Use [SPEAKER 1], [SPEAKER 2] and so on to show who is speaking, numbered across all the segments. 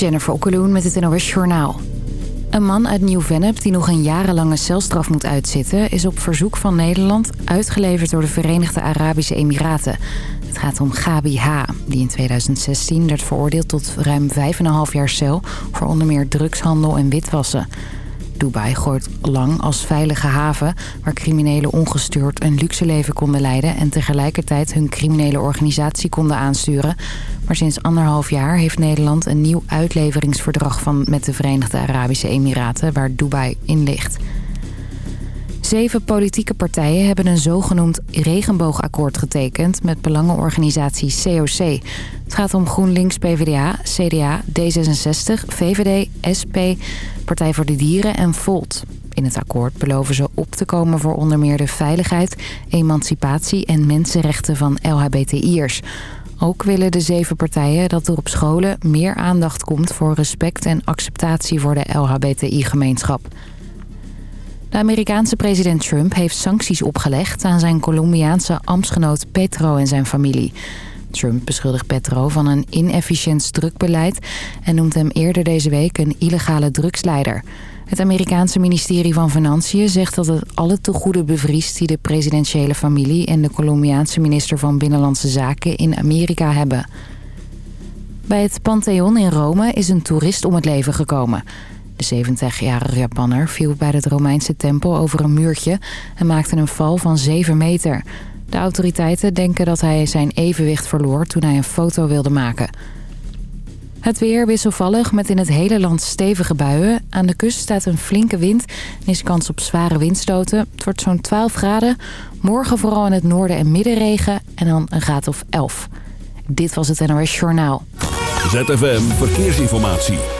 [SPEAKER 1] Jennifer Okkeloen met het NOS Journaal. Een man uit Nieuw-Vennep die nog een jarenlange celstraf moet uitzitten... is op verzoek van Nederland uitgeleverd door de Verenigde Arabische Emiraten. Het gaat om Gabi H., die in 2016 werd veroordeeld tot ruim 5,5 jaar cel... voor onder meer drugshandel en witwassen. Dubai gooit lang als veilige haven... waar criminelen ongestuurd een luxe leven konden leiden... en tegelijkertijd hun criminele organisatie konden aansturen. Maar sinds anderhalf jaar heeft Nederland een nieuw uitleveringsverdrag van met de Verenigde Arabische Emiraten... waar Dubai in ligt. Zeven politieke partijen hebben een zogenoemd regenboogakkoord getekend... met belangenorganisatie COC. Het gaat om GroenLinks, PvdA, CDA, D66, VVD, SP, Partij voor de Dieren en Volt. In het akkoord beloven ze op te komen voor onder meer de veiligheid, emancipatie en mensenrechten van LHBTI'ers. Ook willen de zeven partijen dat er op scholen meer aandacht komt voor respect en acceptatie voor de LHBTI-gemeenschap. De Amerikaanse president Trump heeft sancties opgelegd aan zijn Colombiaanse ambtsgenoot Petro en zijn familie. Trump beschuldigt Petro van een inefficiënt drukbeleid en noemt hem eerder deze week een illegale drugsleider. Het Amerikaanse ministerie van Financiën zegt dat het alle tegoeden bevriest die de presidentiële familie en de Colombiaanse minister van Binnenlandse Zaken in Amerika hebben. Bij het Pantheon in Rome is een toerist om het leven gekomen. De 70-jarige Japanner viel bij het Romeinse tempel over een muurtje en maakte een val van 7 meter. De autoriteiten denken dat hij zijn evenwicht verloor toen hij een foto wilde maken. Het weer wisselvallig met in het hele land stevige buien. Aan de kust staat een flinke wind en is kans op zware windstoten. Het wordt zo'n 12 graden. Morgen vooral in het noorden en midden regen en dan een graad of 11. Dit was het NOS Journaal.
[SPEAKER 2] ZFM Verkeersinformatie.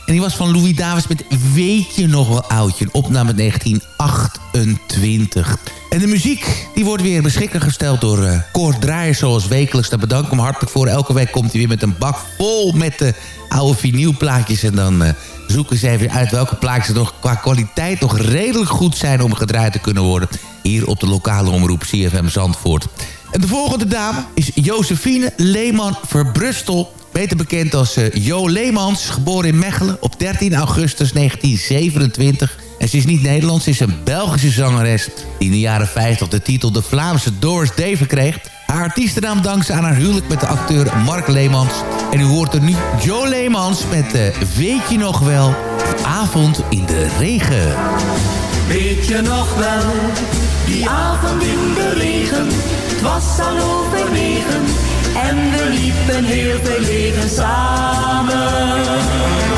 [SPEAKER 3] En die was van Louis Davis met Weet je nog wel oudje? Een opname 1928. En de muziek die wordt weer beschikbaar gesteld door uh, Cor Draaier zoals wekelijks. Daar bedank hem hartelijk voor. Elke week komt hij weer met een bak vol met de oude vinylplaatjes. En dan uh, zoeken ze even uit welke plaatjes nog qua kwaliteit nog redelijk goed zijn om gedraaid te kunnen worden. Hier op de lokale omroep CFM Zandvoort. En de volgende dame is Josephine Leeman Verbrustel. Beter bekend als uh, Jo Leemans, geboren in Mechelen op 13 augustus 1927. En ze is niet Nederlands, ze is een Belgische zangeres... die in de jaren 50 de titel de Vlaamse Doris Day verkreeg. Haar artiestennaam dankt ze aan haar huwelijk met de acteur Mark Leemans. En u hoort er nu Jo Leemans met uh, Weet je nog wel, Avond in de Regen.
[SPEAKER 4] Weet je nog wel, die avond in de regen, het was al over en we liepen heel verlegen samen.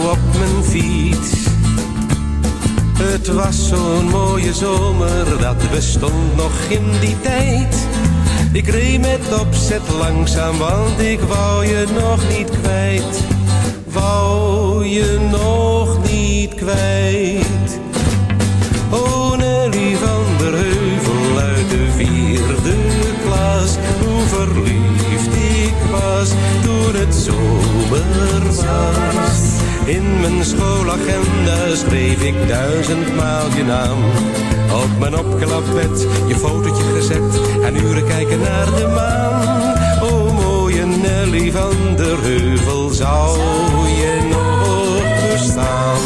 [SPEAKER 5] Op mijn fiets. Het was zo'n mooie zomer, dat bestond nog in die tijd. Ik reed met opzet langzaam, want ik wou je nog niet kwijt. Wou je nog niet kwijt. Oh Nelly van der Heuvel uit de vierde klas. Hoe verliefd ik was toen het zomer was. In mijn schoolagenda schreef ik duizendmaal je naam. Op mijn opklapbed je fotootje gezet en uren kijken naar de maan. O mooie Nelly van der Heuvel, zou je nog bestaan?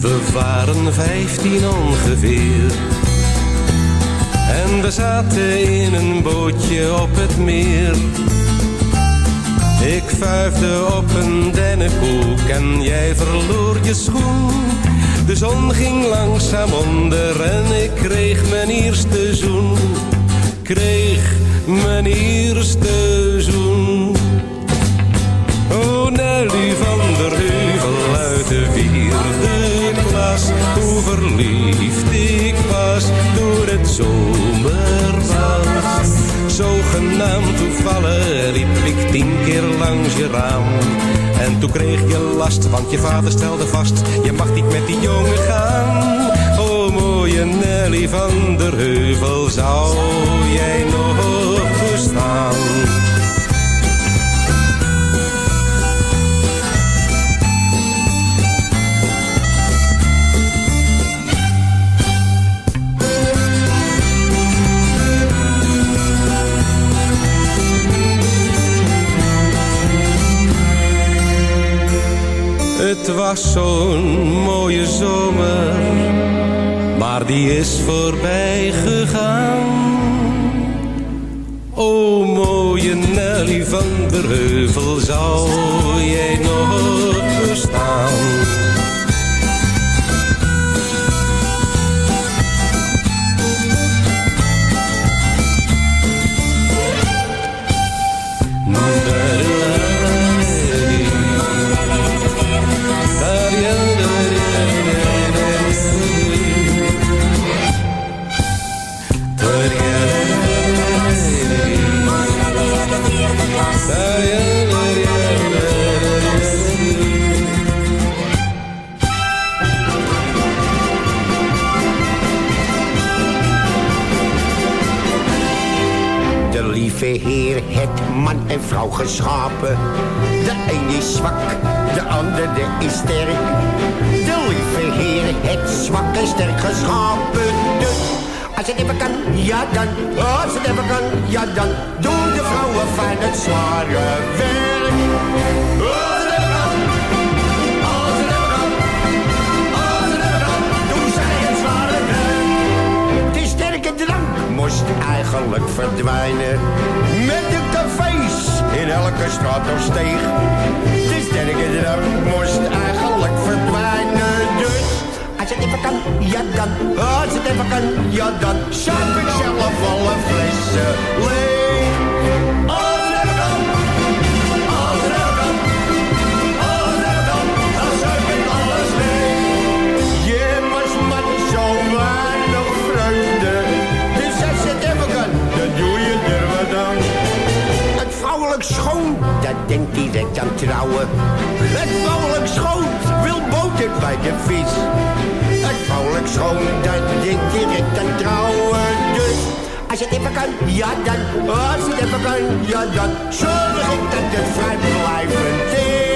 [SPEAKER 5] We waren vijftien ongeveer. En we zaten in een bootje op het meer. Ik vuifde op een dennenkoek en jij verloor je schoen. De zon ging langzaam onder en ik kreeg mijn eerste zoen. Kreeg mijn eerste zoen. Oh Nelly van der Heuvel uit de vierde klas. Hoe verliefd ik was toen het zomer. Zogenaamd toevallig liep ik tien keer langs je raam. En toen kreeg je last, want je vader stelde vast. Je mag niet met die jongen gaan. Oh mooie Nelly van der Heuvel, zou jij nog was zo'n mooie zomer, maar die is voorbij gegaan. O mooie Nelly van der Heuvel, zou jij nog bestaan?
[SPEAKER 6] Het man en vrouw geschapen. De een is zwak, de andere is sterk. De lieve Heer het zwak en sterk geschapen. Dus als het even kan, ja dan. Als het even kan, ja dan. Doen de vrouwen van het zware werk. Moest eigenlijk verdwijnen. Met de cafés in elke straat of steeg. De sterke drank moest eigenlijk verdwijnen. Dus als het even kan, ja dan. Als het even kan, ja dan. Schap ik zelf alle flessen leeg. Trouwen. Het vrouwelijk schoon wil boter bij de vis. Het vrouwelijk schoon, dat denkt direct aan trouwen. Dus als het even kan, ja dan. Als het even kan, ja dan. Zorg ik dat het vrijblijvend is.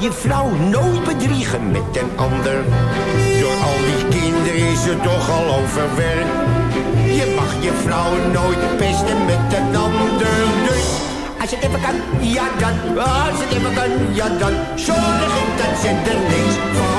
[SPEAKER 6] Je vrouw nooit bedriegen met een ander. Door al die kinderen is ze toch al overwerkt. Je mag je vrouw nooit pesten met een ander. Dus als het even kan, ja dan. Als het even kan, ja dan. Zorg dat ze er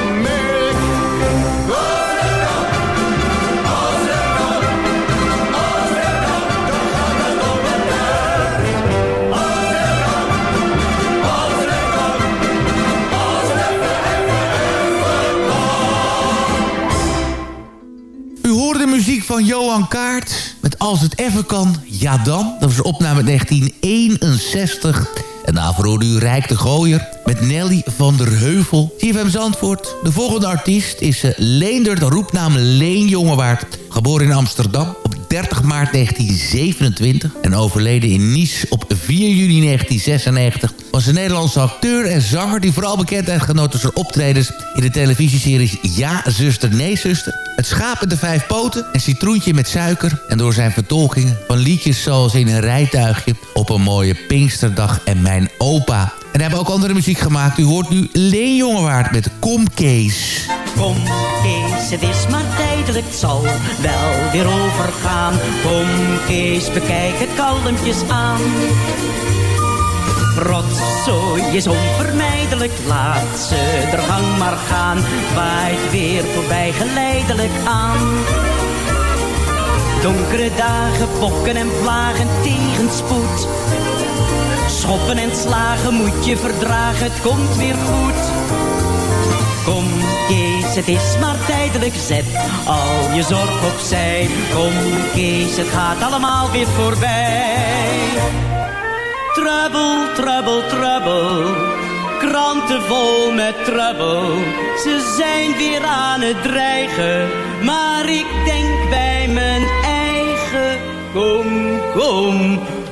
[SPEAKER 3] Johan Kaart met Als het even kan, ja dan. Dat was een opname 1961. En daarvoor hoorde u Rijk de Gooier met Nelly van der Heuvel. CFM Zandvoort. De volgende artiest is uh, Leender, de roepnaam Leen Jongewaard. Geboren in Amsterdam 30 maart 1927 en overleden in Nice op 4 juni 1996... was een Nederlandse acteur en zanger die vooral bekendheid genoot door zijn optredens... in de televisieseries Ja, zuster, nee, zuster... Het schaap met de vijf poten, een citroentje met suiker... en door zijn vertolkingen van liedjes zoals in een rijtuigje... op een mooie Pinksterdag en mijn opa... En hebben ook andere muziek gemaakt. U hoort nu Leen Jongewaard met Kom Kees.
[SPEAKER 7] Kom Kees, het is maar tijdelijk, het zal wel weer overgaan. Kom Kees, bekijk het kalmpjes aan. Rotzooi is onvermijdelijk, laat ze er gang maar gaan. Waait weer voorbij geleidelijk aan. Donkere dagen, pokken en vlagen, tegenspoed. Schoppen en slagen moet je verdragen, het komt weer goed. Kom Kees, het is maar tijdelijk, zet al je zorg opzij. Kom Kees, het gaat allemaal weer voorbij. Trouble, trouble, trouble, kranten vol met trouble. Ze zijn weer aan het dreigen, maar ik denk bij mijn eigen. Kom, kom,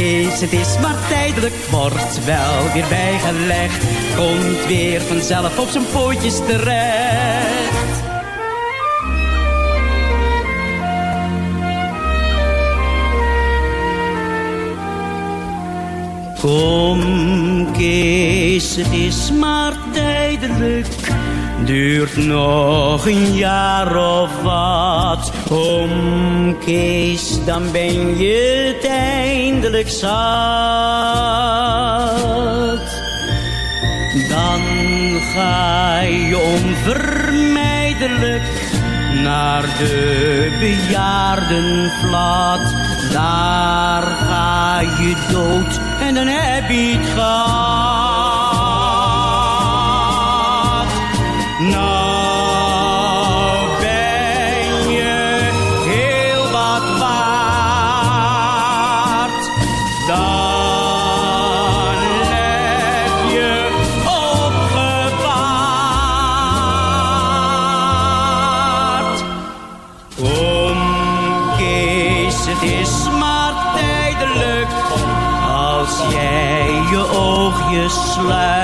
[SPEAKER 7] Kees, het is maar tijdelijk, wordt wel weer bijgelegd. Komt weer vanzelf op zijn pootjes terecht. Kom Kees, het is maar tijdelijk. Duurt nog een jaar of wat. Kom Kees, dan ben je het eindelijk zat. Dan ga je onvermijdelijk naar de bejaardenvlat. Daar ga je dood en dan heb je het gehad. Nou ben je heel wat waard. Dan heb je opgewaard. Kom het is maar tijdelijk. Als jij je oogjes sluit,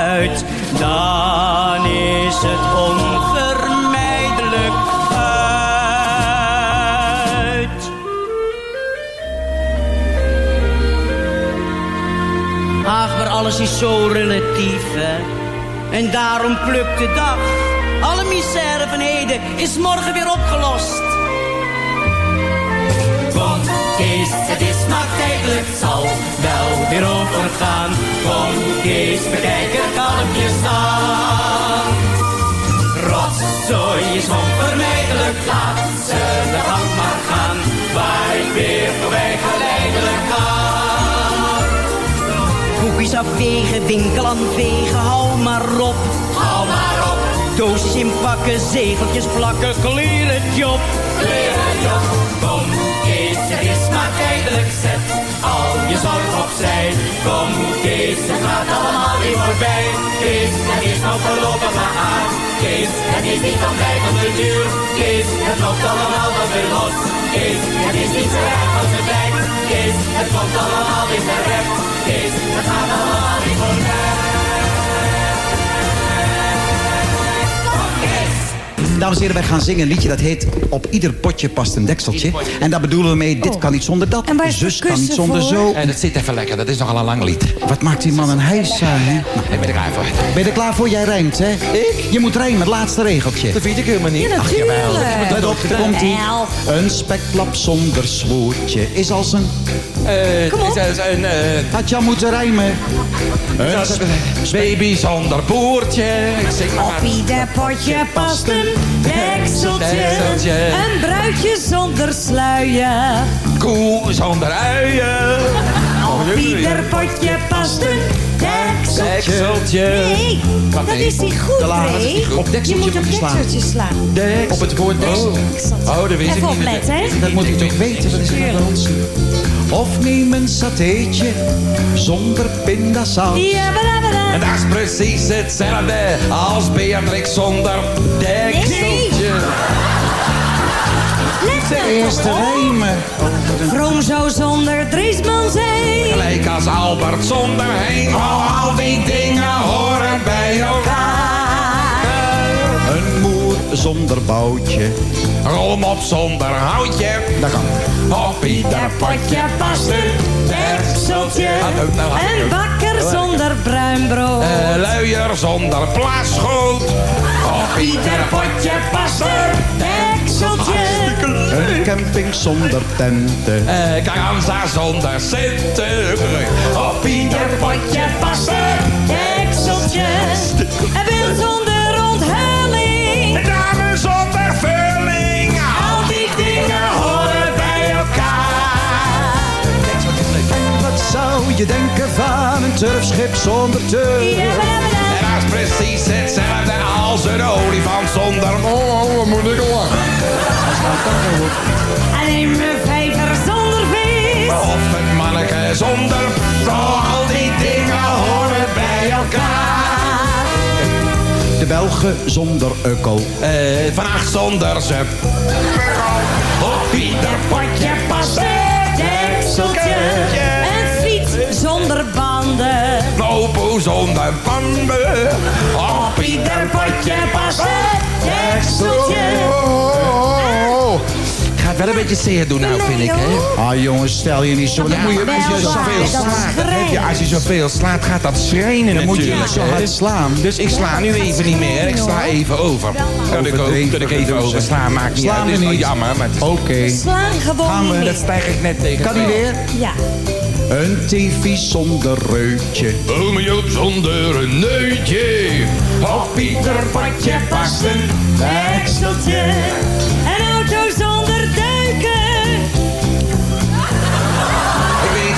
[SPEAKER 7] zo relatief. En daarom plukt de dag. Alle misère van heden is morgen weer opgelost. Kom, Kees, het is maar tijdelijk, zal wel weer overgaan. Kom, Kees, bekijk er kalmpjes aan. Rotzooi is onvermijdelijk, laat ze de gang maar gaan. Waar ik weer voorbij geleidelijk aan. Afwegen, winkel aan vegen, hou maar op. Hou maar op. Doosjes inpakken, zegeltjes plakken, kleer het job. Job. Kom, Kees, het is maar tijdelijk, zet al je zorg opzij. Kom, Kees, het gaat allemaal weer voorbij. Kees, het is nog voorlopig maar aan. Kees, het is niet van blijvende duur. Kees, het loopt allemaal wel weer los. Kees, het is niet zo erg als het lijkt. Kees, het komt allemaal weer terecht. Kees, het gaat allemaal weer voorbij.
[SPEAKER 8] Dames en heren, wij gaan zingen een liedje dat heet Op ieder potje past een dekseltje. En daar bedoelen we mee, dit kan niet zonder dat.
[SPEAKER 9] En
[SPEAKER 8] Zus kan niet zonder
[SPEAKER 9] voor?
[SPEAKER 8] zo.
[SPEAKER 10] En dat zit even lekker, dat is nogal een lang lied.
[SPEAKER 8] Wat maakt die man een hijs, hè? Nou,
[SPEAKER 10] Ik ben er klaar voor.
[SPEAKER 8] ben je er klaar voor? Jij rijmt, hè? Ik? Je moet rijmen, het laatste regeltje.
[SPEAKER 10] Dat vind ik helemaal niet.
[SPEAKER 9] Ja,
[SPEAKER 10] Ach, jawel.
[SPEAKER 8] Let op, er komt ie. Een spekklap zonder sloertje is als een...
[SPEAKER 10] Eh,
[SPEAKER 9] Kom op.
[SPEAKER 10] is een eh,
[SPEAKER 8] Had je al moeten rijmen. Een
[SPEAKER 10] baby zonder boertje. Ik zing maar.
[SPEAKER 9] Op ieder potje past een dekseltje.
[SPEAKER 10] Dekseltje.
[SPEAKER 9] Een bruidje zonder sluier.
[SPEAKER 10] Koe zonder uien.
[SPEAKER 9] Op ieder potje past een dekseltje. Nee, dat
[SPEAKER 10] nee?
[SPEAKER 9] is niet goed,
[SPEAKER 8] dat goed. Op
[SPEAKER 9] Je
[SPEAKER 8] dekseltje
[SPEAKER 9] moet op
[SPEAKER 8] slaan.
[SPEAKER 9] dekseltje slaan.
[SPEAKER 10] Deks. Op het woord deks.
[SPEAKER 9] Dekseltje.
[SPEAKER 10] Oh, dat wist ik niet.
[SPEAKER 9] hè?
[SPEAKER 8] Dat moet u toch weten, wat is er ons? Of neem een satéetje zonder pindasaus.
[SPEAKER 9] Ja,
[SPEAKER 10] En dat is precies hetzelfde als Beatrix zonder dekseltje.
[SPEAKER 8] De eerste rijmen.
[SPEAKER 9] Vroom zou zonder Driesman zijn.
[SPEAKER 10] Gelijk als Albert zonder heen. Oh, al die dingen horen bij elkaar.
[SPEAKER 8] Een moer zonder boutje.
[SPEAKER 10] Rol op zonder houtje.
[SPEAKER 8] Dat kan.
[SPEAKER 10] Op ieder potje past een dekseltje. Nou,
[SPEAKER 9] Een bakker zonder bruin brood.
[SPEAKER 10] Eh, luier zonder plaasgoed. Op ieder potje past een
[SPEAKER 9] dekseltje.
[SPEAKER 8] Een camping zonder tenten.
[SPEAKER 10] Eh, Carranza zonder centen. Op ieder potje past een
[SPEAKER 9] Dekseltje. En wil zonder onthulling.
[SPEAKER 10] dame zonder vulling. Al die dingen horen bij elkaar.
[SPEAKER 8] En wat zou je denken van een turfschip zonder turf?
[SPEAKER 10] Precies hetzelfde als een olifant zonder... Oh, oh, wat moet ik lachen?
[SPEAKER 9] Alleen een vijver zonder vis.
[SPEAKER 10] Of een manneke zonder... Oh, al die dingen horen bij elkaar.
[SPEAKER 8] De Belgen zonder ukkel.
[SPEAKER 10] Eh, vannacht zonder ze. Op ieder potje past
[SPEAKER 9] Dekseltje. Een fiets zonder banden.
[SPEAKER 10] Banden. Op ieder potje past een
[SPEAKER 9] Dekseltje.
[SPEAKER 10] Gaat wel een beetje zeer doen nou, vind ik, hè?
[SPEAKER 8] Ah jongens, stel je niet zo. Dan moet je,
[SPEAKER 9] wel
[SPEAKER 8] moet je zoveel
[SPEAKER 9] dat.
[SPEAKER 10] Ja, als je zoveel slaat, gaat dat schrijnen
[SPEAKER 8] Dan moet je niet zo hard slaan.
[SPEAKER 10] Dus ik sla nu even niet meer. Ik sla even over. Dat ik, ook, dat ik even over sla, maakt niet
[SPEAKER 8] Slaan
[SPEAKER 10] uit. Het is jammer, maar het is-
[SPEAKER 8] Oké.
[SPEAKER 9] Slaan gewoon
[SPEAKER 8] Gaan we-
[SPEAKER 10] dat stijg ik net tegen.
[SPEAKER 8] Kan hij weer?
[SPEAKER 9] Ja.
[SPEAKER 8] Een tv zonder reutje.
[SPEAKER 10] Ome Joop zonder een neutje. Op ieder padje past een
[SPEAKER 9] Dekseltje.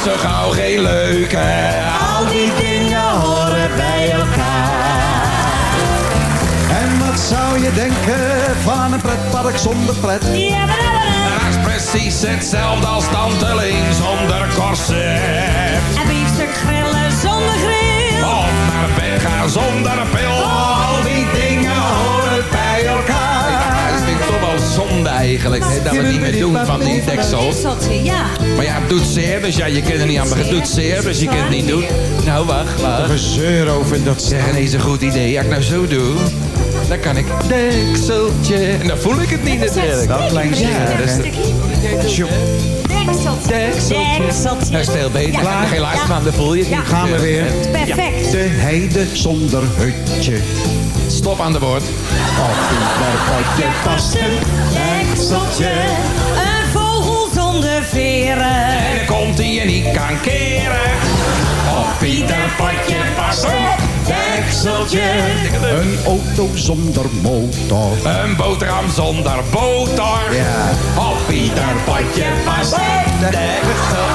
[SPEAKER 10] Zo gauw geen leuke.
[SPEAKER 9] Al die dingen horen bij elkaar.
[SPEAKER 8] En wat zou je denken van een pretpark zonder pret?
[SPEAKER 9] Ja, bada.
[SPEAKER 10] Dat is precies hetzelfde als Tante Leen zonder corset.
[SPEAKER 9] Een biefstuk grillen zonder grill.
[SPEAKER 10] Of naar bed gaan zonder pil. Al die dingen horen bij elkaar. Zonde
[SPEAKER 11] eigenlijk. Hè, dat we het niet meer doen van die deksel.
[SPEAKER 10] Dekseltje, ja.
[SPEAKER 11] Maar ja, het doet zeer, dus ja, je kunt er niet aan, maar het doet zeer, dus je kunt het niet doen. Nou, wacht, wacht.
[SPEAKER 12] Gezeur over dat
[SPEAKER 11] Zeg, ineens een goed idee. Als ik nou zo doe, dan kan ik dekseltje. En dan voel ik het niet natuurlijk.
[SPEAKER 8] Dat klein
[SPEAKER 11] Ja, dat is
[SPEAKER 10] Dekseltje. Dekseltje.
[SPEAKER 11] Dat is veel beter.
[SPEAKER 10] Ja.
[SPEAKER 11] Geen luister aan, dan voel je het
[SPEAKER 10] Ja.
[SPEAKER 11] niet.
[SPEAKER 8] Gaan we weer.
[SPEAKER 10] Perfect.
[SPEAKER 8] De heide zonder hutje.
[SPEAKER 11] Stop aan de woord.
[SPEAKER 8] Een
[SPEAKER 10] Dekseltje. Een vogel zonder veren.
[SPEAKER 11] En dan komt hij en niet kan keren. Op ieder potje past een dekseltje.
[SPEAKER 8] Een auto zonder motor.
[SPEAKER 11] Een boterham zonder boter.
[SPEAKER 8] Ja.
[SPEAKER 11] Op ieder potje past een deksel.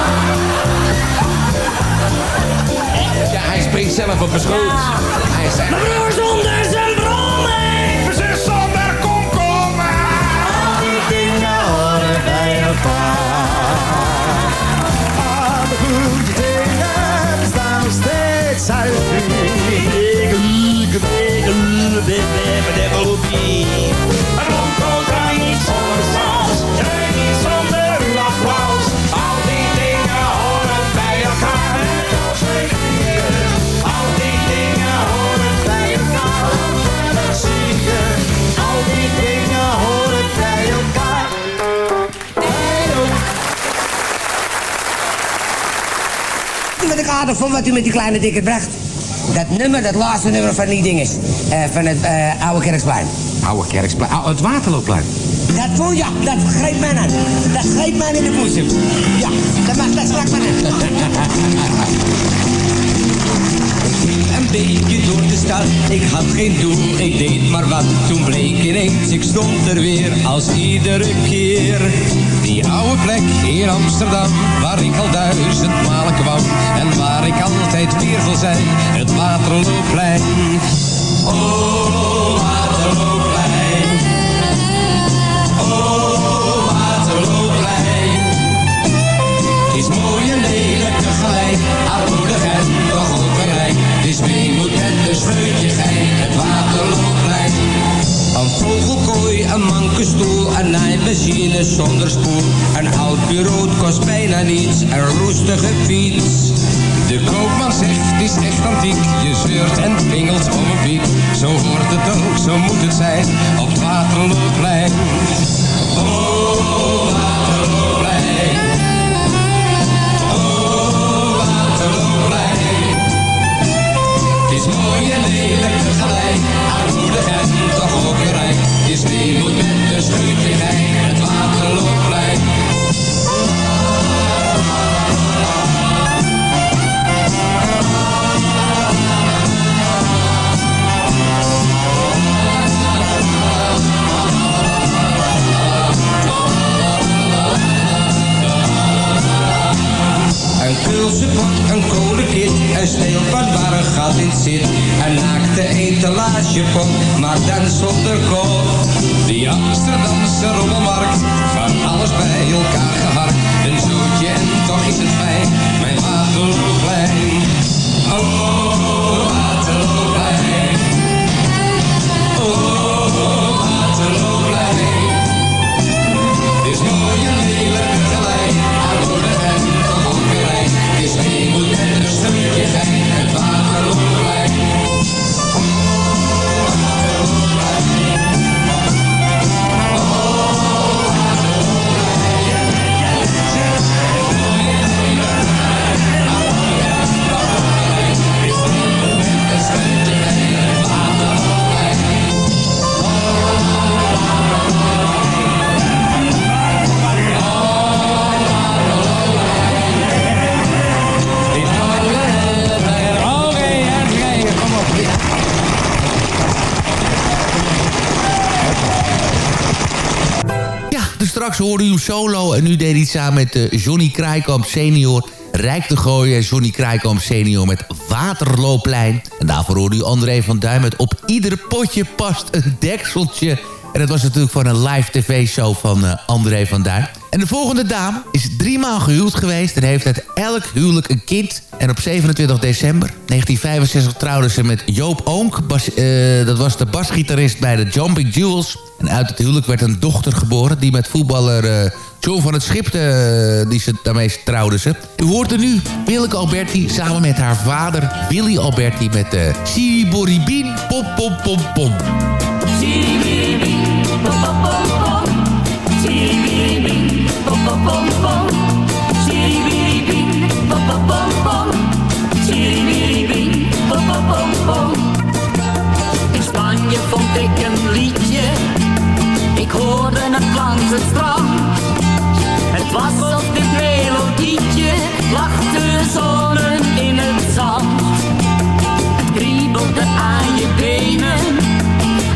[SPEAKER 11] Ja, hij springt zelf op mijn schoot. Hij zegt...
[SPEAKER 10] Mijn broer zonder zijn
[SPEAKER 13] Vond wat u met die kleine dikke bracht. Dat nummer, dat laatste nummer van die dinges. eh, van het eh, Oude Kerksplein.
[SPEAKER 8] Oude Kerksplein. Oh, het Waterloopplein.
[SPEAKER 13] Dat vond ja, dat greep mij aan. Dat greep mij in de boezem. Ja, dat mag dat straks maar
[SPEAKER 14] Een beetje door de stad, ik had geen doel, ik deed maar wat. Toen bleek ineens, ik stond er weer als iedere keer. Die oude plek in Amsterdam, waar ik al duizend malen kwam. En waar ik altijd weer wil zijn, het Waterloopplein. Oh, Waterloopplein. Oh, Waterloopplein. Het is mooi en lelijk tegelijk, armoedig en toch ook rijk. Het is weemoed gein, het Waterloopplein. Een vogelkooi, een manke stoel, een naaimachine zonder spoel. Een oud bureau kost bijna niets, een roestige fiets. De koopman zegt, het is echt antiek. Je zeurt en pingelt om een piek. Zo hoort het ook, zo moet het zijn, op het Waterloopplein. Oh, en
[SPEAKER 3] nu deed hij samen met eh, Johnny Krijkamp senior... Rijk te gooien, Johnny Krijkamp senior met Waterloopplein. En daarvoor hoorde u André van Duin met Op ieder potje past een dekseltje. En dat was natuurlijk van een live tv-show van eh, André van Duin. En de volgende dame is driemaal gehuwd geweest... en heeft uit elk huwelijk een kind. En op 27 december 1965 trouwde ze met Joop Oonk. Eh, dat was de basgitarist bij de Jumping Jewels. En uit het huwelijk werd een dochter geboren... die met voetballer John van het Schip, uh, die ze, daarmee trouwde ze. U hoort er nu Willeke Alberti samen met haar vader Willy Alberti... met uh, Siriboribin Pom Pom Pom Pom.
[SPEAKER 4] Pom Pom Pom Pom. Pom Pom Pom Pom. Pom Pom Pom Pom. Siriboribin Pom Pom Pom Pom. In Spanje vond ik een liedje. Ik hoorde het langs het strand. Was op dit melodietje. Lachte zonnen in het zand. Kriebelde aan je benen.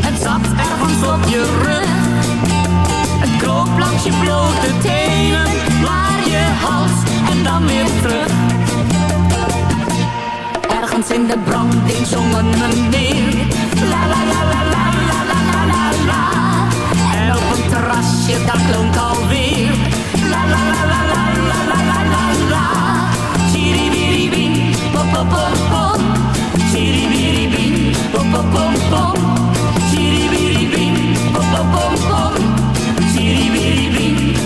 [SPEAKER 4] Het zat ergens op je rug. Het kroop langs je blote tenen. Naar je hals en dan weer terug. Ergens in de branding zongen we neer. La la la la la la la la la. En op een terrasje, daar klonk alweer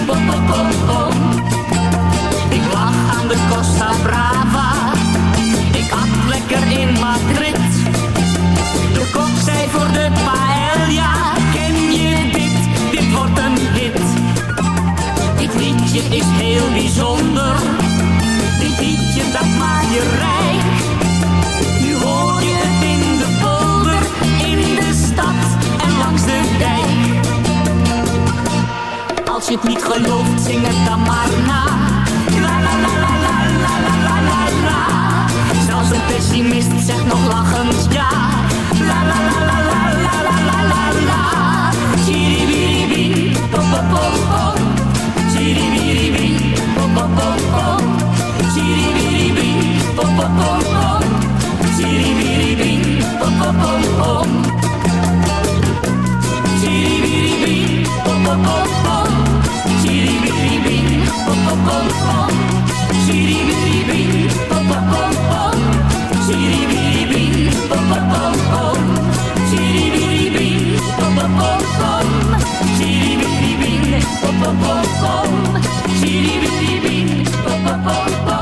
[SPEAKER 4] bom, bom, bom. Is heel bijzonder. Dit liedje dat maakt je rijk. Nu hoor je het in de polder, in de stad en langs de dijk. Als je het niet gelooft, zing het dan maar na. La la la la la la la la la. Zelfs een pessimist zegt nog lachend ja. La la la la Bom, bom, bom, bom, bom, bom, bom,
[SPEAKER 15] bom,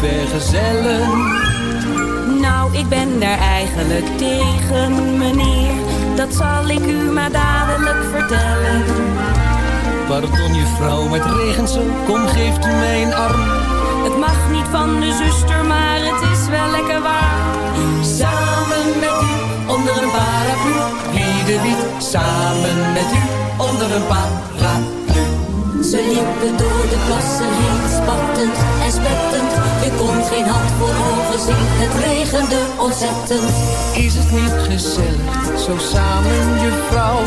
[SPEAKER 16] vergezellen?
[SPEAKER 17] Nou, ik ben daar eigenlijk tegen, meneer. Dat zal ik u maar dadelijk vertellen.
[SPEAKER 16] Pardon, juffrouw, maar het regent zo. Kom, geeft u mij een arm.
[SPEAKER 17] Het mag niet van de zuster, maar het is wel lekker waar.
[SPEAKER 16] Samen met u, onder een paraplu. Wie de samen met u, onder een paraplu.
[SPEAKER 18] Ze liepen door de plassen heen, spattend en spettend. Je kon geen hand voor ogen zien, het regende ontzettend.
[SPEAKER 16] Is het niet gezellig, zo samen, juffrouw?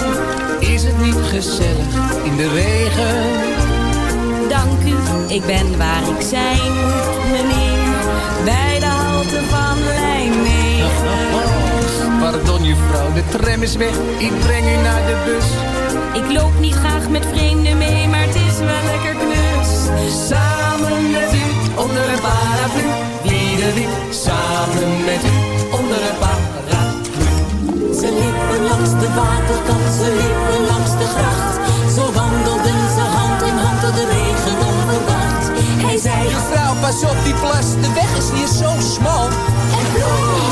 [SPEAKER 16] Is het niet gezellig, in de regen?
[SPEAKER 17] Dank u, ik ben waar ik zijn moet, meneer. Bij de halte van lijn 9.
[SPEAKER 16] Pardon, juffrouw, de tram is weg. Ik breng u naar de bus.
[SPEAKER 17] Ik loop niet graag met vreemden mee, maar het is wel lekker knus.
[SPEAKER 16] Samen met u onder een paraplu. Wie de wie, samen met u onder een paraplu.
[SPEAKER 18] Ze liepen langs de waterkant, ze liepen langs de gracht. Zo wandelden ze hand in hand tot de regen onverwacht. Hij zei,
[SPEAKER 16] Juffrouw, pas op die plas, de weg is hier zo smal.
[SPEAKER 18] en bloei.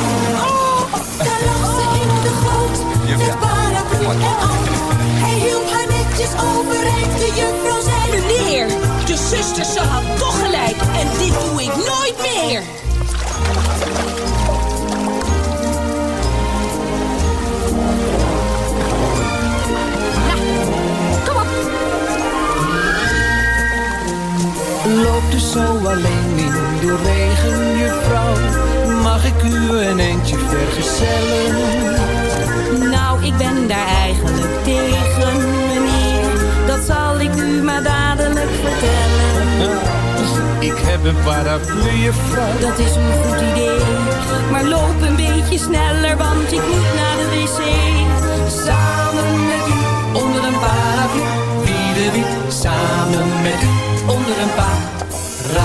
[SPEAKER 18] Oh, daar lag ze in de goot, met paraplu en al. Hij hielp haar netjes overeind, de juffrouw zei...
[SPEAKER 17] Meneer, je zuster, ze
[SPEAKER 16] zo alleen in de regen, juffrouw? Mag ik u een eindje vergezellen?
[SPEAKER 17] Nou, ik ben daar eigenlijk tegen, meneer. Dat zal ik u maar dadelijk vertellen.
[SPEAKER 16] Ik heb een paraplu, juffrouw.
[SPEAKER 17] Dat is een goed idee. Maar loop een beetje sneller, want ik moet naar de wc.
[SPEAKER 16] Samen met u onder een paraplu. Wie de wie, samen met u onder een paraplu.
[SPEAKER 19] Hey,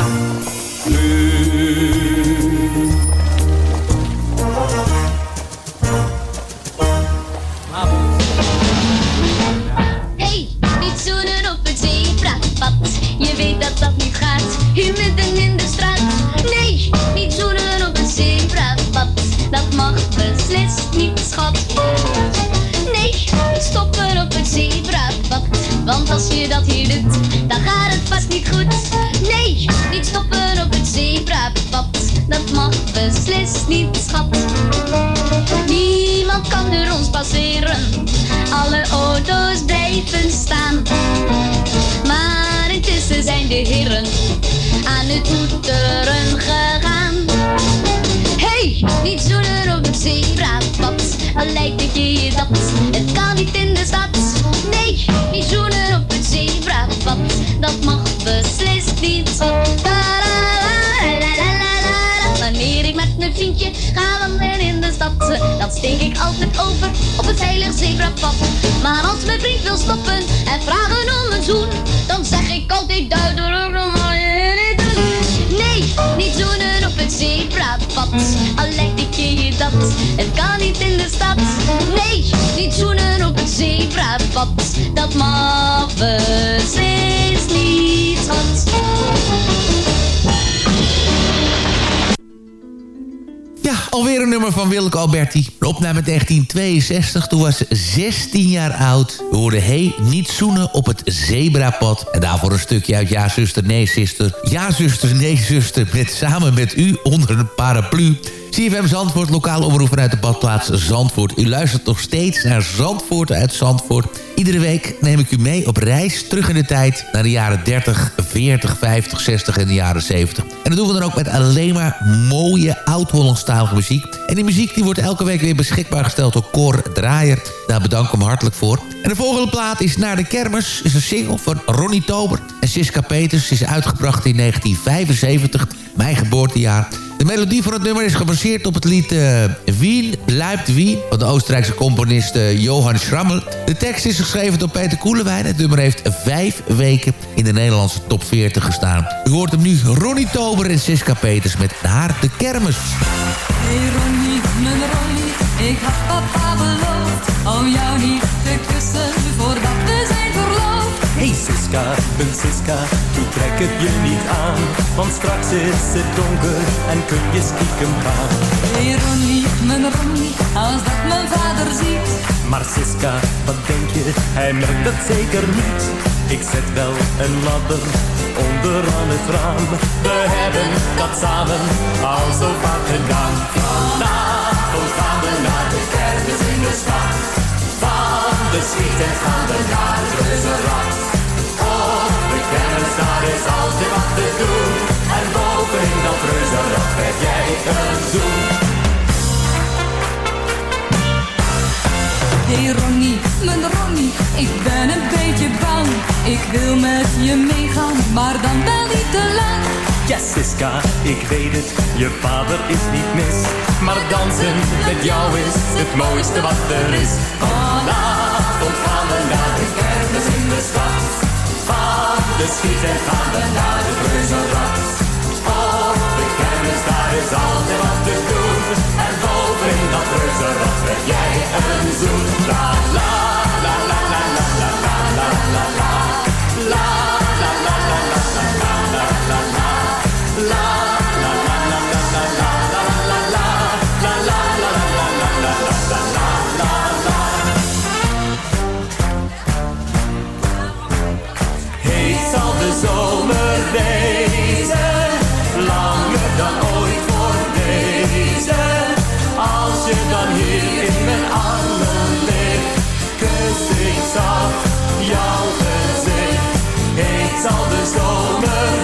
[SPEAKER 19] niet zoenen op het zebrapad. Je weet dat dat niet gaat. Hier midden in de straat. Nee, niet zoenen op het zebrapad. Dat mag beslist niet, schat. Nee, stoppen op het zebrapad. Want als je dat hier doet, dan gaat het vast niet goed. Nee, niet stoppen op het zebrapad. Dat mag beslist niet, schat. Niemand kan door ons passeren. Alle auto's blijven staan. Maar intussen zijn de heren aan het toeteren gegaan. Hey, niet zoenen op het zebrapad. Al lijkt het je dat, het kan niet in de stad. Nee, niet zoenen op het zebrapad. Dat mag Wanneer ik met mijn vriendje ga wandelen in de stad, dan steek ik altijd over op het heilig zebrapad. Maar als mijn vriend wil stoppen en vragen om een zoen, dan zeg ik altijd duidelijk niet zoenen op het zebrapad, al lijkt ik je dat, het kan niet in de stad. Nee, niet zoenen op het zebrapad, dat mag beslist niet, schat.
[SPEAKER 3] Ja, alweer een nummer van Willeke Alberti. Opname 1962, toen was ze 16 jaar oud. We hoorden Hey, niet zoenen op het zebrapad. En daarvoor een stukje uit Ja, zuster, nee, zuster. Ja, zuster, nee, zuster, met samen met u onder een paraplu. CFM Zandvoort, lokale omroep vanuit de badplaats Zandvoort. U luistert nog steeds naar Zandvoort uit Zandvoort. Iedere week neem ik u mee op reis terug in de tijd... naar de jaren 30, 40, 50, 60 en de jaren 70. En dat doen we dan ook met alleen maar mooie oud-Hollandstalige muziek. En die muziek die wordt elke week weer beschikbaar gesteld door Cor Draaier. Daar bedank ik hem hartelijk voor. En de volgende plaat is Naar de Kermis. is een single van Ronnie Tober en Siska Peters. is uitgebracht in 1975, mijn geboortejaar... De melodie van het nummer is gebaseerd op het lied uh, Wien bleibt Wien... van de Oostenrijkse componist uh, Johan Schrammel. De tekst is geschreven door Peter Koelewijn. Het nummer heeft vijf weken in de Nederlandse top 40 gestaan. U hoort hem nu Ronnie Tober en Siska Peters met Naar de Kermis.
[SPEAKER 9] Hey Ronnie, mijn Ronnie, ik had papa beloofd... om jou niet te kussen voordat.
[SPEAKER 20] Hey Siska, mijn Siska, toe trek het je niet aan. Want straks is het donker en kun je stiekem gaan.
[SPEAKER 9] Hey Ronnie, mijn Ronnie, als dat mijn vader ziet.
[SPEAKER 20] Maar Siska, wat denk je, hij merkt dat zeker niet. Ik zet wel een ladder onder aan het raam. We hebben dat samen al zo vaak gedaan. Vanavond gaan we naar de kermis in de stad. Van de schieten gaan we naar het reuzenrad daar is altijd wat te doen. En boven in dat reuzenrad krijg jij een zoen.
[SPEAKER 9] Hey Ronnie, mijn Ronnie, ik ben een beetje bang. Ik wil met je meegaan, maar dan wel niet te lang.
[SPEAKER 20] Yes, Siska, ik weet het, je vader is niet mis. Maar dansen met jou is het mooiste wat er is. Vanavond gaan we naar de de schieten gaan we naar de Breuzelrad. Oh, de kermis, daar is altijd wat te doen. En boven in dat Breuzelrad Ben jij een zoen. La la la la la la la la la la. zal dus komen.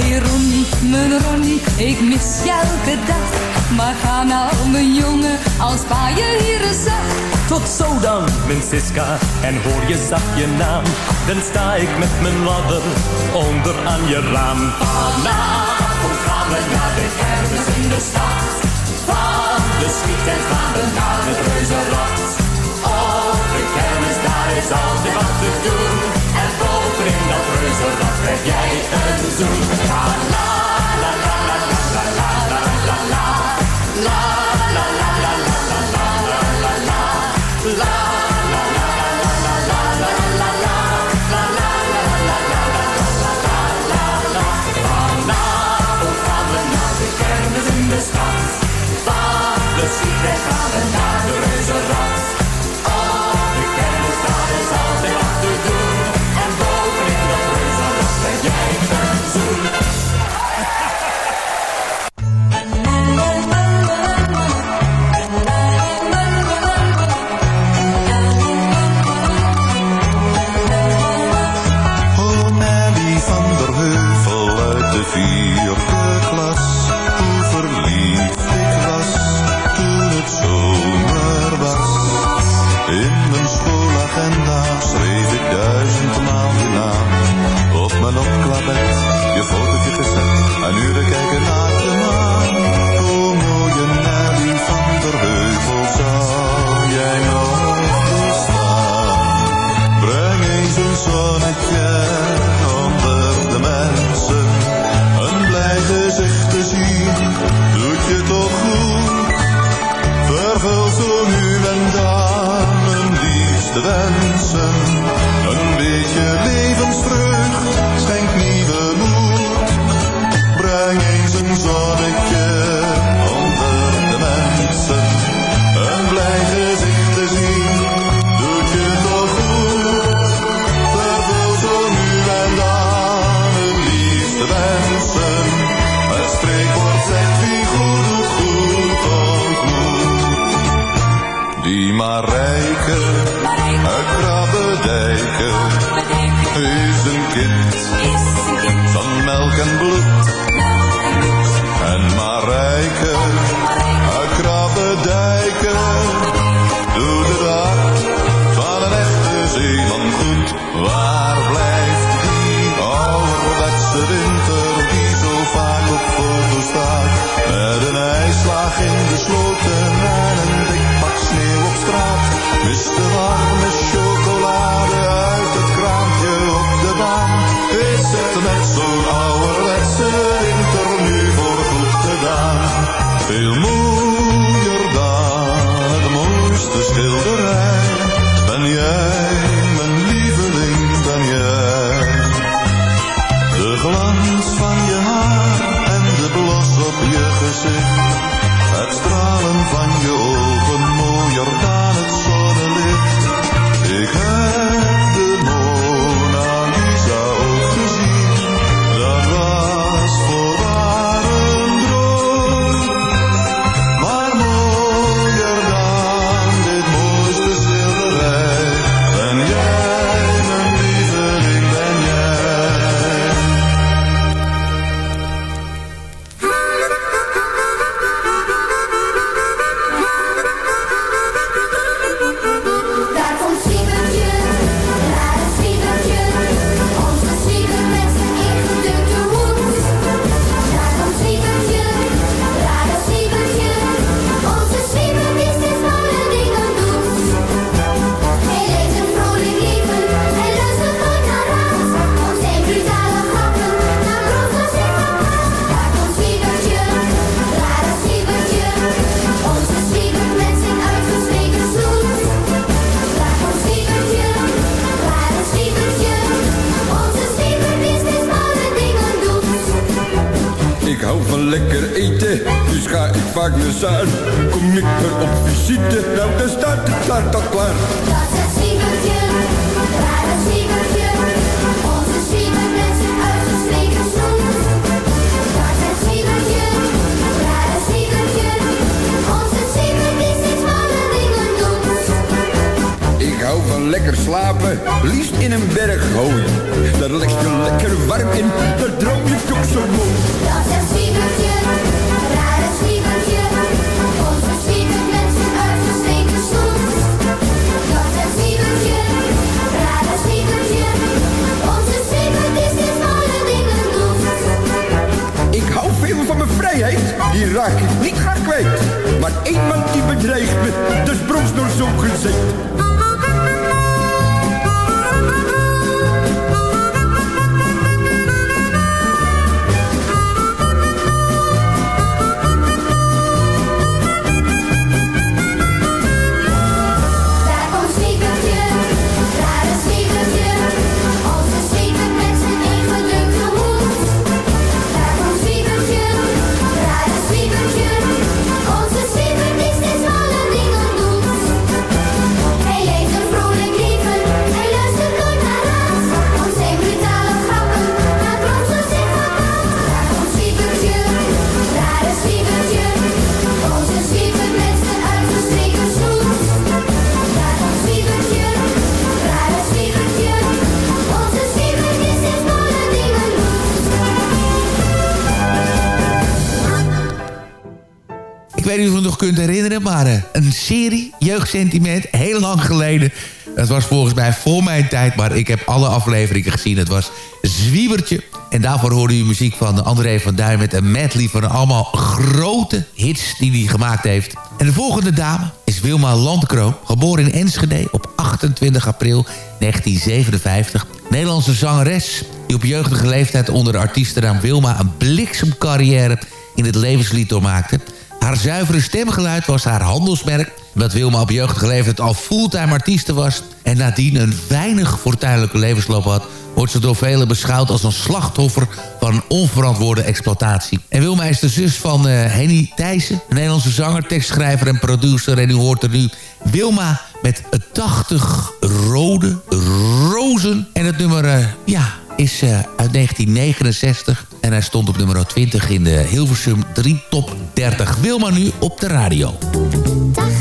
[SPEAKER 21] Hey Ronnie, mijn Ronnie, ik mis je elke dag. Maar ga nou, mijn jongen, als pa je hier eens zag.
[SPEAKER 20] Tot zo dan, mijn Siska, en hoor je zacht je naam. Dan sta ik met mijn ladder onder aan je raam. Hoe gaan we naar de kermis in de stad. Van de schiet en gaan we naar het reuzenrad. Oh, de kermis, daar is altijd wat te doen zodat zo'n. La la la la la la la la la la la la la la la la la la Stad,
[SPEAKER 22] waar de
[SPEAKER 3] ziekte gaan serie, Jeugdsentiment, heel lang geleden. Dat was volgens mij voor mijn tijd, maar ik heb alle afleveringen gezien. Het was Zwiebertje. En daarvoor hoorde u muziek van André van Duin met een medley van allemaal grote hits die hij gemaakt heeft. En de volgende dame is Wilma Landkroon, geboren in Enschede op 28 april 1957. Nederlandse zangeres die op jeugdige leeftijd onder de artiestennaam Wilma een bliksemcarrière in het levenslied doormaakte. Haar zuivere stemgeluid was haar handelsmerk. Omdat Wilma op jeugdige leeftijd al fulltime artieste was... en nadien een weinig fortuinlijke levensloop had... wordt ze door velen beschouwd als een slachtoffer van onverantwoorde exploitatie. En Wilma is de zus van eh, Henny Thijssen... een Nederlandse zanger, tekstschrijver en producer. En u hoort er nu Wilma met 80 rode rozen. En het nummer, eh, ja, is eh, uit 1969. En hij stond op nummer 20 in de Hilversum 3 Top 30. Wilma nu op de radio.
[SPEAKER 19] 80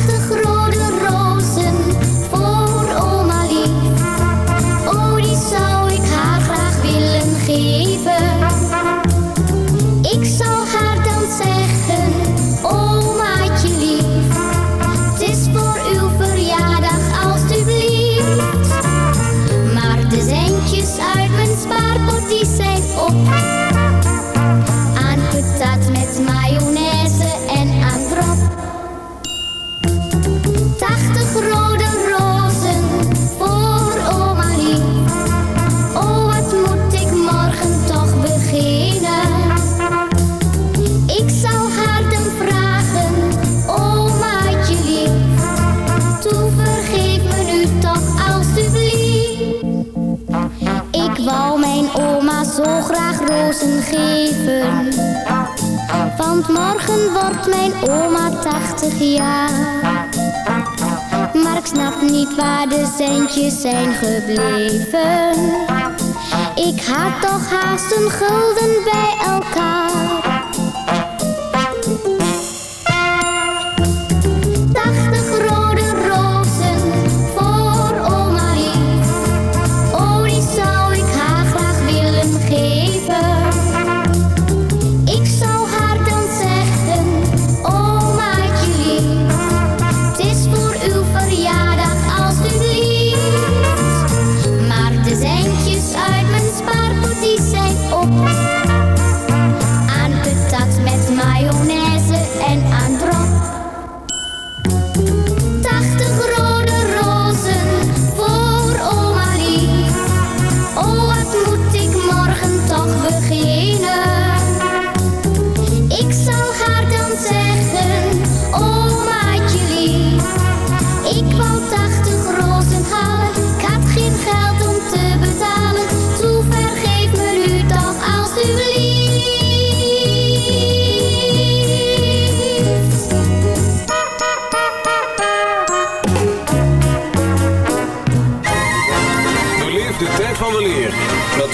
[SPEAKER 19] zijn gebleven. Ik had toch haast een gulden bij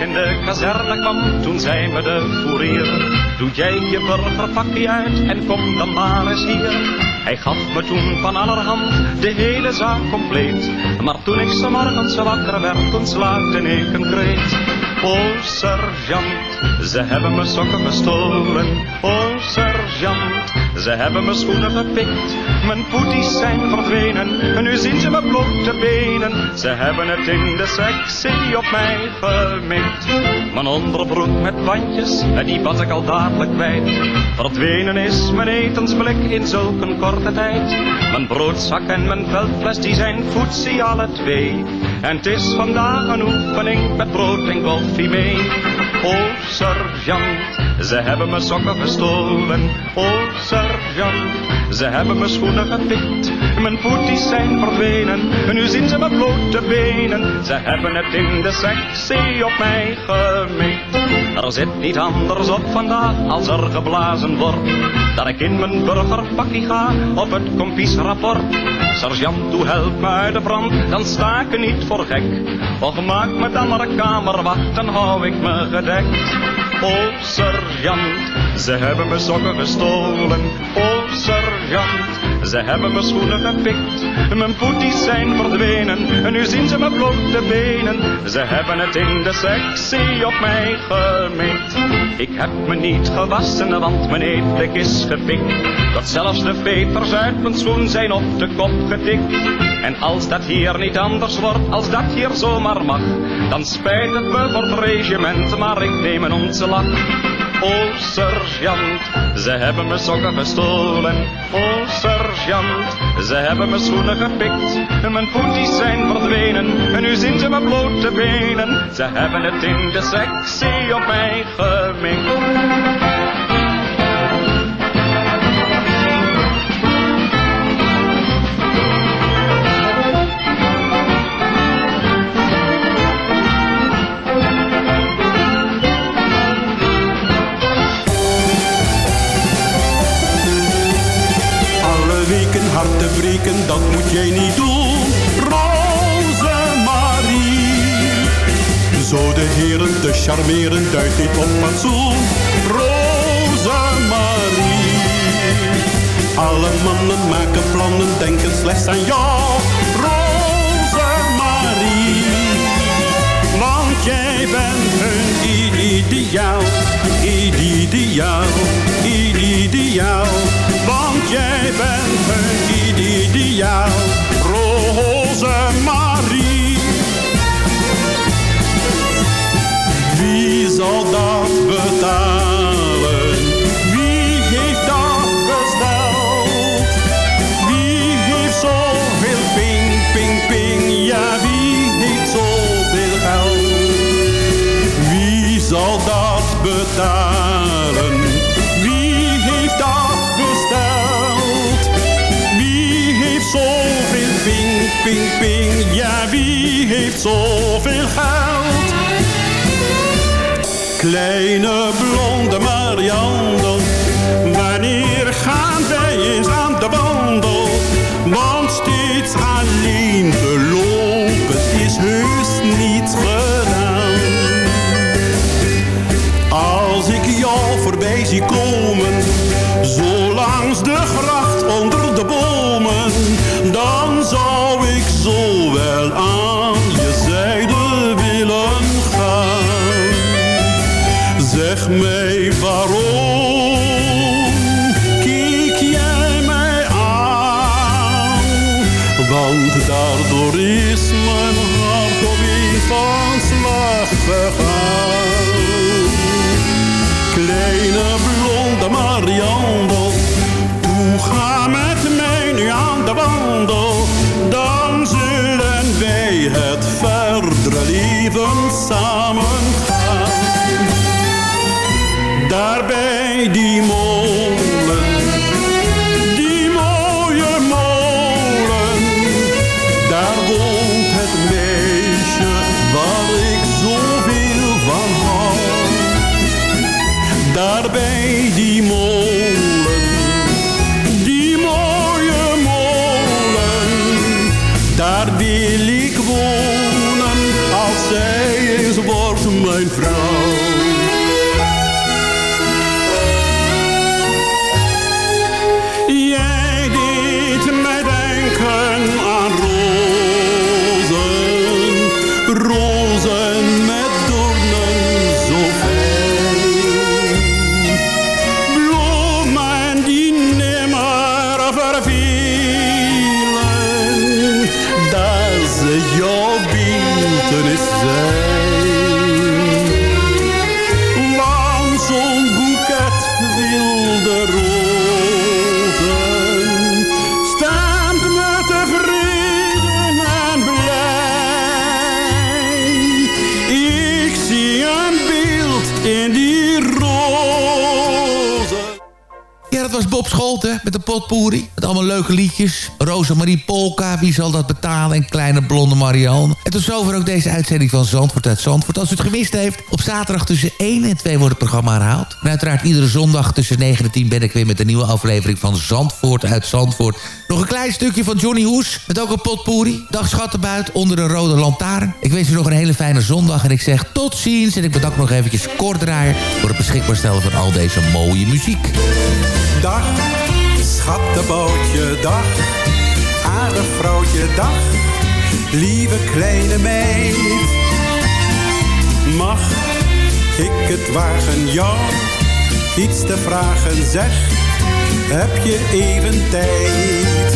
[SPEAKER 23] in de kazerne kwam, toen zei me de fourier Doe jij je burgerpakje uit en kom dan maar eens hier. Hij gaf me toen van allerhand de hele zaak compleet Maar toen ik zo morgens wakker werd, toen slaakte ik een kreet. Oh sergeant, ze hebben me sokken gestolen. Oh sergeant, ze hebben mijn schoenen gepikt Mijn voeties zijn verdwenen. En nu zien ze mijn blote benen. Ze hebben het in de sectie op mij gemikt. Mijn onderbroek met bandjes En die was ik al dadelijk kwijt. Verdwenen is mijn etensblik in zulke korte tijd. Mijn broodzak en mijn veldfles Die zijn voetsie alle twee. En het is vandaag een oefening Met brood en koffie mee. Oh sergeant, ze hebben mijn sokken gestolen. Oh sergeant, ze hebben mijn schoenen gepikt. Mijn voetjes zijn verdwenen, en nu zien ze mijn blote benen. Ze hebben het in de sectie op mij gemikt. Er zit niet anders op vandaag als er geblazen wordt. Dat ik in mijn burgerpakkie ga op het kompiesrapport. Sergeant, toe help me uit de brand, dan sta ik niet voor gek. Och, maak me dan maar een kamerwacht, dan hou ik me gedekt. Oh, sergeant, ze hebben mijn sokken gestolen. Oh, sergeant, ze hebben mijn schoenen gepikt. Mijn voetjes zijn verdwenen, en nu zien ze mijn blote benen. Ze hebben het in de sectie op mij gemikt. Ik heb me niet gewassen, want mijn eetblik is gepikt. Dat zelfs de veters uit mijn schoen zijn op de kop getikt. En als dat hier niet anders wordt, als dat hier zomaar mag, dan spijt het me voor het regiment, maar ik neem een ontslag. Oh sergeant, ze hebben mijn sokken gestolen. Oh sergeant, ze hebben mijn schoenen gepikt. Mijn voetjes zijn verdwenen, en nu zien ze mijn blote benen. Ze hebben het in de sectie op mij gemikt.
[SPEAKER 24] Jij niet doen. Rosemarie. Zo de heren te charmeren, duidt niet op fatsoen. Rosemarie. Alle mannen maken plannen, denken slechts aan jou. Rosemarie. Want jij bent hun ideaal, ideaal, ideaal. Want jij bent hun ideaal, Rosemarie. Wie zal dat betalen? Wie heeft dat besteld? Wie heeft zoveel ping, ping, ping? Ja, wie heeft zoveel geld? Kleine blonde Marianne, wanneer gaan wij eens aan de wandel? Mij waarom kijk jij mij aan? Want daardoor is mijn hart op in van slag vergaan. Kleine blonde Marianne, hoe ga met mij nu aan.
[SPEAKER 3] Bob Scholten met de potpourri. Met allemaal leuke liedjes. Rosemarie Polka, wie zal dat betalen? En Kleine Blonde Marianne. En tot zover ook deze uitzending van Zandvoort uit Zandvoort. Als u het gemist heeft, op zaterdag tussen 1 en 2 wordt het programma herhaald. En uiteraard iedere zondag tussen 9 en 10 ben ik weer met een nieuwe aflevering van Zandvoort uit Zandvoort. Nog een klein stukje van Johnny Hoes, met ook een potpourri. Dag schattenbuit onder een rode lantaarn. Ik wens u nog een hele fijne zondag en ik zeg tot ziens. En ik bedank nog eventjes Kordraaier voor het beschikbaar stellen van al deze mooie muziek.
[SPEAKER 24] Dag, schattenboutje, dag. Aardig vrouwtje, dag. Lieve kleine meid. Mag ik het wagen jou iets te vragen, zeg. Heb je even tijd?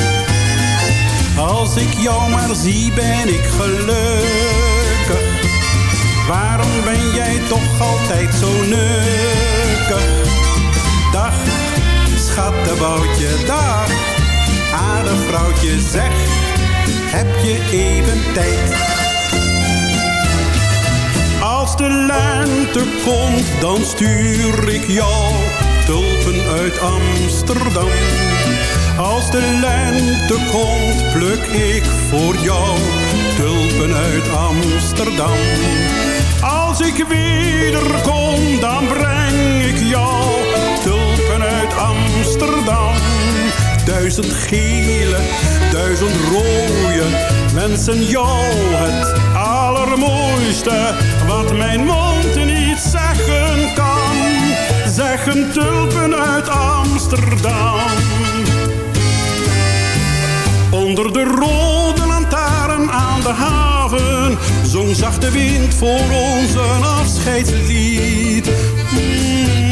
[SPEAKER 24] Als ik jou maar zie, ben ik gelukkig. Waarom ben jij toch altijd zo nukkig? Dag, schattenboutje, dag. Aardig vrouwtje, zeg, heb je even tijd? Als de lente komt, dan stuur ik jou tulpen uit Amsterdam. Als de lente komt, pluk ik voor jou tulpen uit Amsterdam. Als ik wederkom, dan breng ik jou uit Amsterdam. Duizend gele, duizend rode, wensen jou het allermooiste. Wat mijn mond niet zeggen kan, zeggen tulpen uit Amsterdam. Onder de rode lantaarn aan de haven zong zachte wind voor ons een afscheidslied.
[SPEAKER 25] Dit